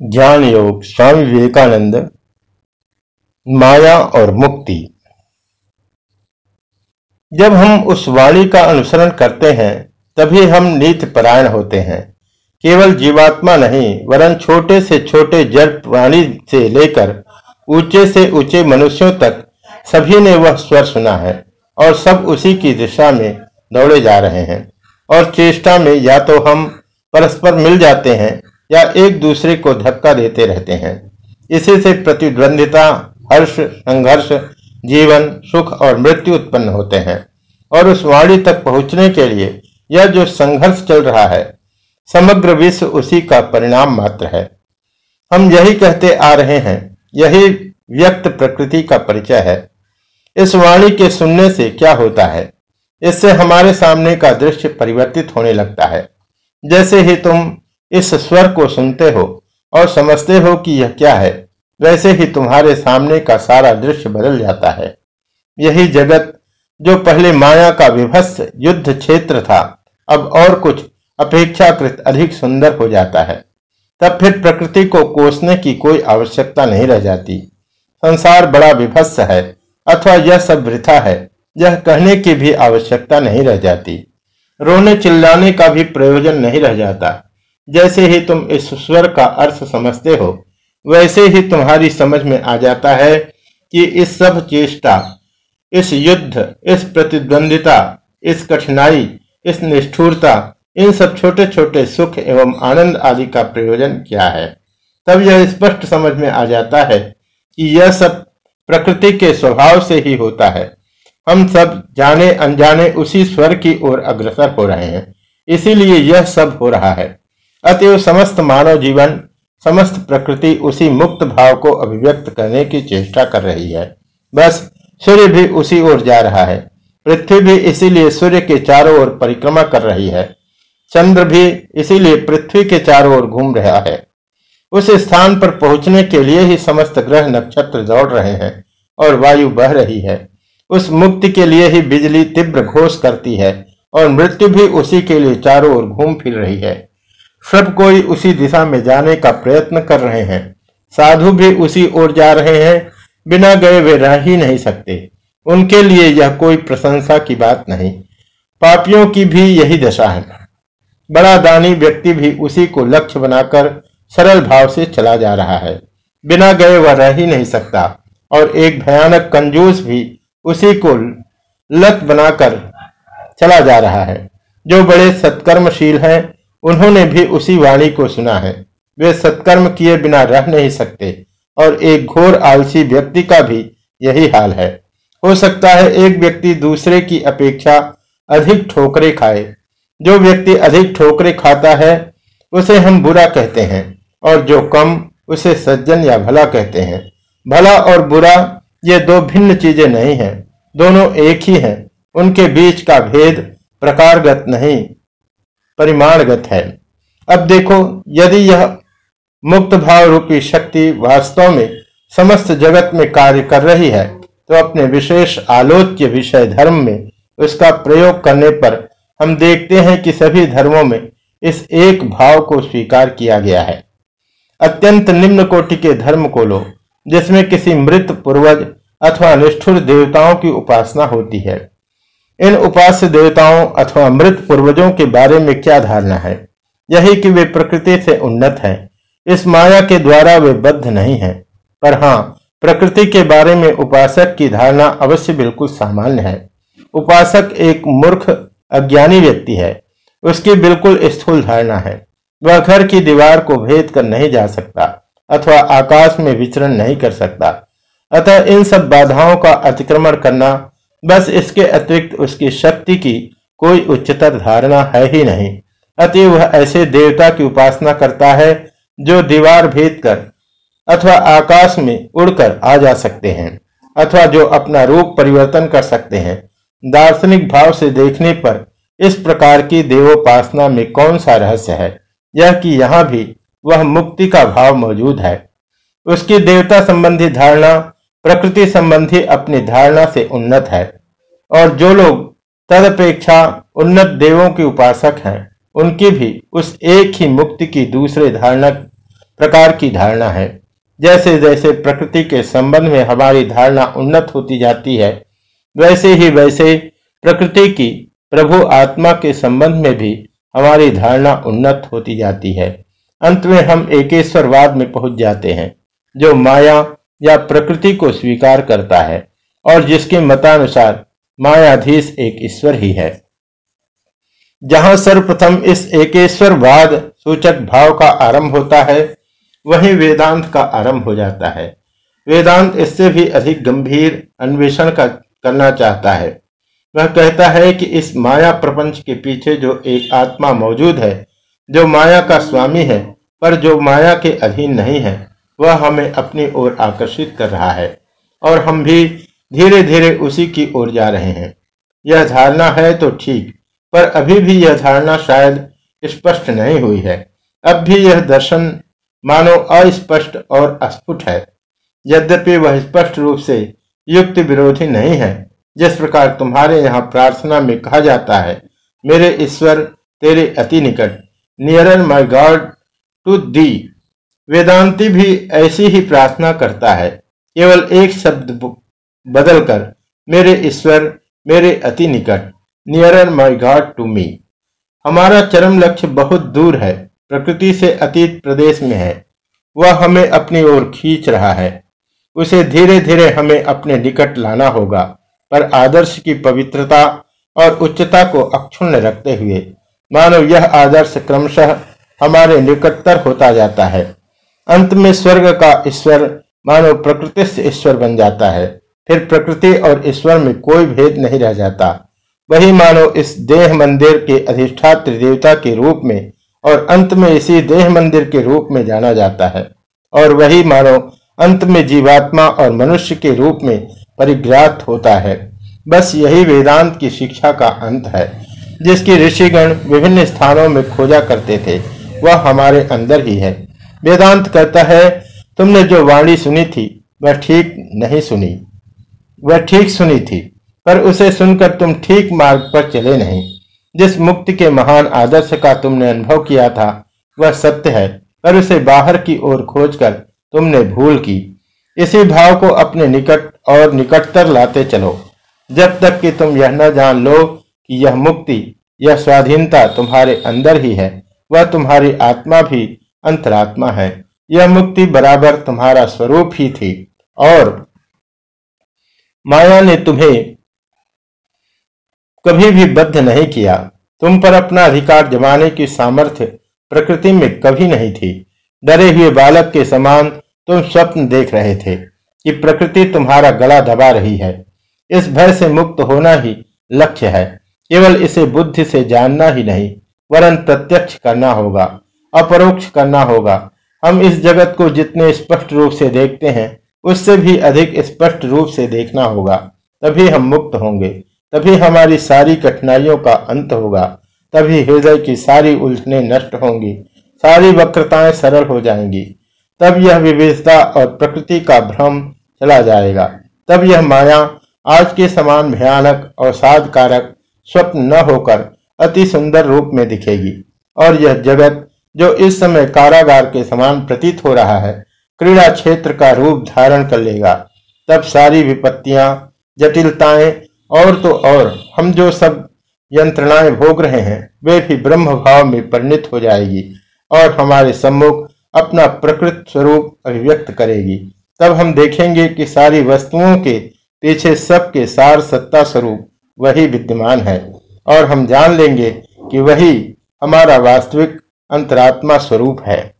ज्ञान योग स्वामी विवेकानंद, माया और मुक्ति। जब हम उस वाणी का अनुसरण करते हैं, तभी हम नीति परायण होते हैं। केवल जीवात्मा नहीं, वरन छोटे से छोटे जड़ प्राणी से लेकर ऊँचे से ऊँचे मनुष्यों तक सभी ने वह स्वर सुना है और सब उसी की दिशा में दौड़े जा रहे हैं। और चेष्टा में या तो हम परस्पर मिल जाते हैं या एक दूसरे को धक्का देते रहते हैं। इसी से प्रतिद्वंदिता, हर्ष, संघर्ष, जीवन, सुख और मृत्यु उत्पन्न होते हैं। और उस वाणी तक पहुँचने के लिए यह जो संघर्ष चल रहा है, समग्र विश्व उसी का परिणाम मात्र है। हम यही कहते आ रहे हैं, यही व्यक्त प्रकृति का परिचय है। इस वाणी के सुनने से क्या होता है? इससे हमारे सामने का दृश्य परिवर्तित होने लगता है। जैसे ही तुम इस स्वर को सुनते हो और समझते हो कि यह क्या है। वैसे ही तुम्हारे सामने का सारा दृश्य बदल जाता है। यही जगत, जो पहले माया का विभत्स युद्ध क्षेत्र था, अब और कुछ अपेक्षाकृत अधिक सुंदर हो जाता है। तब फिर प्रकृति को कोसने की कोई आवश्यकता नहीं रह जाती। संसार बड़ा विभत्स है, अथवा यह सब वृथा है, यह कहने की भी आवश्यकता नहीं रह जाती। रोने चिल्लाने का भी प्रयोजन नहीं रह जाता। जैसे ही तुम इस स्वर का अर्थ समझते हो, वैसे ही तुम्हारी समझ में आ जाता है कि इस सब चेष्टा, इस युद्ध, इस प्रतिद्वंदिता, इस कठिनाई, इस निष्ठुरता, इन सब छोटे छोटे सुख एवं आनंद आदि का प्रयोजन क्या है? तब यह स्पष्ट समझ में आ जाता है कि यह सब प्रकृति के स्वभाव से ही होता है। हम सब जाने अनजाने उसी स्वर की ओर अग्रसर हो रहे हैं, इसीलिए यह सब हो रहा है। अतएव समस्त मानव जीवन, समस्त प्रकृति उसी मुक्त भाव को अभिव्यक्त करने की चेष्टा कर रही है। बस, सूर्य भी उसी ओर जा रहा है। पृथ्वी भी इसीलिए सूर्य के चारों ओर परिक्रमा कर रही है। चंद्र भी इसीलिए पृथ्वी के चारों ओर घूम रहा है। उस स्थान पर पहुँचने के लिए ही समस्त ग्रह नक्षत्र दौड़ रहे हैं और वायु बह रही है। उस मुक्ति के लिए ही बिजली तीव्र घोष करती है और मृत्यु भी उसी के लिए चारों ओर घूम फिर रही है। सब कोई उसी दिशा में जाने का प्रयत्न कर रहे हैं। साधु भी उसी ओर जा रहे हैं, बिना गए वे रह ही नहीं सकते। उनके लिए यह कोई प्रशंसा की बात नहीं। पापियों की भी यही दशा है। बड़ा दानी व्यक्ति भी उसी को लक्ष्य बनाकर सरल भाव से चला जा रहा है। बिना गए वह रह ही नहीं सकता। और एक भयानक कंजूस भी उसी को लत बनाकर चला जा रहा है। जो बड़े सत्कर्मशील हैं उन्होंने भी उसी वाणी को सुना है। वे सत्कर्म किए बिना रह नहीं सकते, और एक घोर आलसी व्यक्ति का भी यही हाल है। हो सकता है एक व्यक्ति दूसरे की अपेक्षा अधिक ठोकरे खाए। जो व्यक्ति अधिक ठोकरे खाता है, उसे हम बुरा कहते हैं, और जो कम, उसे सज्जन या भला कहते हैं। भला और बुरा ये दो भिन्न चीज़ें नहीं हैं, दोनों एक ही हैं। उनके बीच का भेद प्रकारगत नहीं। परिमाणगत है। अब देखो, यदि यह मुक्त भाव रूपी शक्ति वास्तव में समस्त जगत में कार्य कर रही है तो अपने विशेष आलोच्य विषय धर्म में उसका प्रयोग करने पर हम देखते हैं कि सभी धर्मों में इस एक भाव को स्वीकार किया गया है। अत्यंत निम्न कोटि के धर्म को लो, जिसमें किसी मृत पूर्वज अथवा निष्ठुर देवताओं की उपासना होती है। इन उपास्य देवताओं अथवा मृत पूर्वजों के बारे में क्या धारणा है? यही कि वे प्रकृति से उन्नत हैं। इस माया के द्वारा वे बद्ध नहीं हैं। पर हाँ प्रकृति के बारे में उपासक की धारणा अवश्य बिल्कुल सामान्य है। उपासक एक मूर्ख, अज्ञानी व्यक्ति है। उसकी बिल्कुल स्थूल धारणा है। वह घर की दीवार को भेद कर नहीं जा सकता अथवा आकाश में विचरण नहीं कर सकता। अतः इन सब बाधाओं का अतिक्रमण करना बस इसके अतिरिक्त उसकी शक्ति की कोई उच्चतर धारणा है ही नहीं। अतः वह ऐसे देवता की उपासना करता है, जो दीवार भेद कर अथवा आकाश में उड़कर आ जा सकते हैं, अथवा जो अपना रूप परिवर्तन कर सकते हैं। दार्शनिक भाव से देखने पर इस प्रकार की देवोपासना में कौन सा रहस्य है? यह कि यहाँ भी वह मुक्ति का भाव मौजूद है। उसकी देवता संबंधी धारणा प्रकृति संबंधी अपनी धारणा से उन्नत है। और जो लोग तदपेक्षा उन्नत देवों के उपासक हैं, उनकी भी उस एक ही मुक्ति की दूसरे धारणा, प्रकार की धारणा है। जैसे जैसे प्रकृति के संबंध में हमारी धारणा उन्नत होती जाती है, वैसे ही वैसे प्रकृति की प्रभु आत्मा के संबंध में भी हमारी धारणा उन्नत होती जाती है। अंत में हम एकेश्वरवाद में पहुँच जाते हैं, जो माया या प्रकृति को स्वीकार करता है और जिसके मतानुसार मायाधीश एक ईश्वर ही है। जहाँ सर्वप्रथम इस एकेश्वरवाद सूचक भाव का आरंभ होता है, वहीं वेदांत का आरंभ हो जाता है। वेदांत इससे भी अधिक गंभीर अन्वेषण का करना चाहता है। वह कहता है कि इस माया प्रपंच के पीछे जो एक आत्मा मौजूद है, जो माया का स्वामी है, पर जो माया के अधीन नहीं है वह हमें अपनी ओर आकर्षित कर रहा है और हम भी धीरे धीरे उसी की ओर जा रहे हैं। यह धारणा है तो ठीक, पर अभी भी यह धारणा शायद स्पष्ट नहीं हुई है। अब भी यह दर्शन मानो अस्पष्ट और अस्फुट है। यद्यपि वह स्पष्ट रूप से युक्त विरोधी नहीं है, जिस प्रकार तुम्हारे यहाँ प्रार्थना में कहा जाता है, मेरे ईश्वर, तेरे अति निकट near my God to thee. Vedanti भी ऐसी ही प्रार्थना करता है। केवल एक शब्द बदलकर, मेरे ईश्वर, मेरे अति निकट near my God to me हमारा चरम लक्ष्य बहुत दूर है, प्रकृति से अतीत प्रदेश में है। वह हमें अपनी ओर खींच रहा है। उसे धीरे धीरे हमें अपने निकट लाना होगा, पर आदर्श की पवित्रता और उच्चता को अक्षुण्ण रखते हुए। मानो यह आदर्श क्रमशः हमारे निकटतर होता जाता है। अंत में स्वर्ग का ईश्वर मानो प्रकृति से ईश्वर बन जाता है। फिर प्रकृति और ईश्वर में कोई भेद नहीं रह जाता। वही मानो इस देह मंदिर के अधिष्ठात्र देवता के रूप में और अंत में इसी देह मंदिर के रूप में जाना जाता है। और वही मानो अंत में जीवात्मा और मनुष्य के रूप में परिग्रात होता है। बस यही वेदांत की शिक्षा का अंत है, जिसकी ऋषिगण विभिन्न स्थानों में खोजा करते थे। वह हमारे अंदर ही है। वेदांत कहता है, तुमने जो वाणी सुनी थी, वह ठीक नहीं सुनी। वह ठीक सुनी थी, पर उसे सुनकर तुम ठीक मार्ग पर चले नहीं। जिस मुक्ति के महान आदर्श का तुमने अनुभव किया था, वह सत्य है, पर उसे बाहर की ओर खोजकर तुमने भूल की। इसी भाव को अपने निकट और निकटतर लाते चलो। जब तक कि तुम यह न जान लो कि यह मुक्ति, यह स्वाधीनता तुम्हारे अंदर ही है, वह तुम्हारी आत्मा भी अंतरात्मा है। यह मुक्ति बराबर तुम्हारा स्वरूप ही थी। और माया ने तुम्हें कभी भी बद्ध नहीं किया। तुम पर अपना अधिकार जमाने की सामर्थ्य प्रकृति में कभी नहीं थी। डरे हुए बालक के समान तुम स्वप्न देख रहे थे कि प्रकृति तुम्हारा गला दबा रही है। इस भय से मुक्त होना ही लक्ष्य है। केवल इसे बुद्धि से जानना ही नहीं, वरन प्रत्यक्ष करना होगा। अपरोक्ष करना होगा। हम इस जगत को जितने स्पष्ट रूप से देखते हैं, उससे भी अधिक स्पष्ट रूप से देखना होगा। तभी हम मुक्त होंगे। तभी हमारी सारी कठिनाइयों का अंत होगा। तभी हृदय की सारी उलझने नष्ट होंगी। सारी वक्रताएँ सरल हो जाएँगी। तब यह विविधता और प्रकृति का भ्रम चला जाएगा। तब यह माया, आज के समान भयानक और साध कारक स्वप्न न होकर अति सुंदर रूप में दिखेगी। और यह जगत जो इस समय कारागार के समान प्रतीत हो रहा है, क्रीड़ा क्षेत्र का रूप धारण कर लेगा। तब सारी विपत्तियाँ, जटिलताएँ और तो और, हम जो सब यंत्रणाएँ भोग रहे हैं, वे भी ब्रह्म भाव में परिणित हो जाएगी और हमारे सम्मुख अपना प्रकृत स्वरूप अभिव्यक्त करेगी। तब हम देखेंगे कि सारी वस्तुओं के पीछे सबके सार सत्ता स्वरूप वही विद्यमान है और हम जान लेंगे कि वही हमारा वास्तविक अंतरात्मा स्वरूप है।